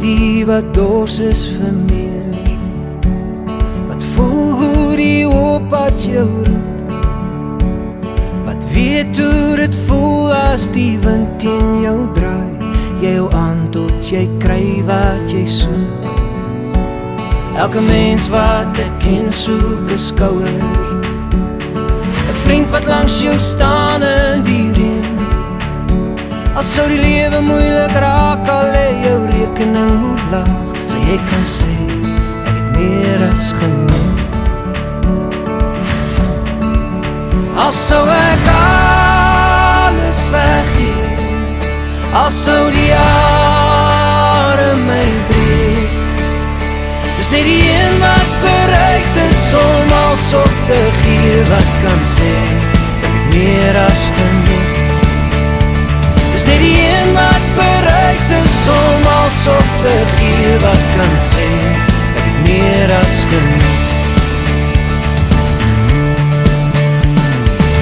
die wat dors is vir meer. Wat voel hoe die opat jou roep Wat weet hoe dit voel as die wind teen jou draai. Jy hou aan tot jy kry wat jy soek. Elke mens wat ek ken soek 'n skouer 'n Vriend wat langs jou staan in die reën As sou die lewe moeilik raak al lê jou rekening hoe laag sê jy kan sê ek het meer as genoeg. As sou ek alles weggee As sou die jare my breek. Dis net die een wat bereid is om als op te gee wat kan sê te gee wat kan sê Ek het meer as genoeg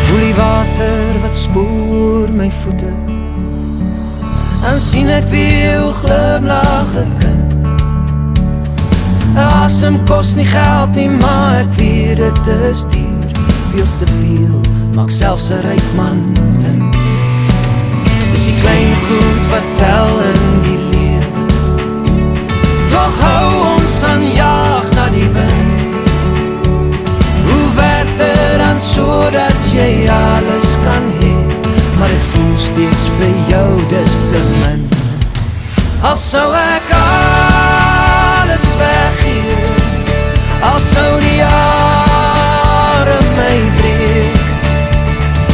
Voel die water wat spoel oor my voete. En sien ek weer jou glimlage kind Asem kos nie geld nie, maar ek weet het is dier Veels te veel, maak selfs een rijk man blind. Dis die klein goed wat tel in dis te min As sou ek alles weggee As sou die jare my breek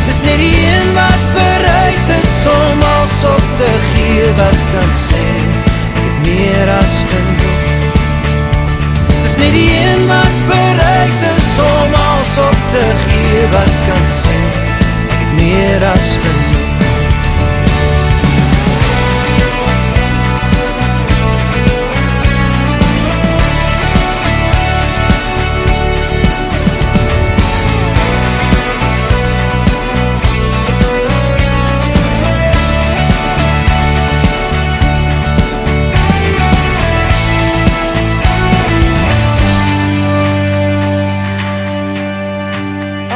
Dis net die een wat bereid is om als op te gee wat kan sê het meer as genoeg. Dis net die een wat bereid is om als op te gee wat kan sê het meer as genoeg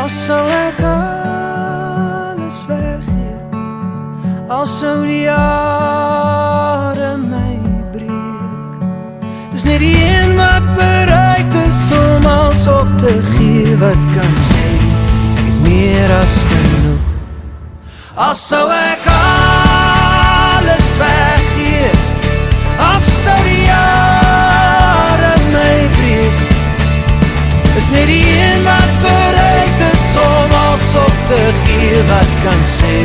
Al sou ek alles weggee Al sou die jare my breek Dis net die een wat bereid is om als op te gee wat kan sê Ek het meer as genoeg. Al sou kan sê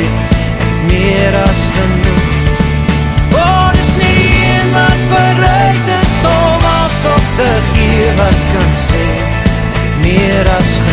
Ek meer as genoeg. Dis net die een wat bereid is om als op te gee wat kan sê Ek meer as genoeg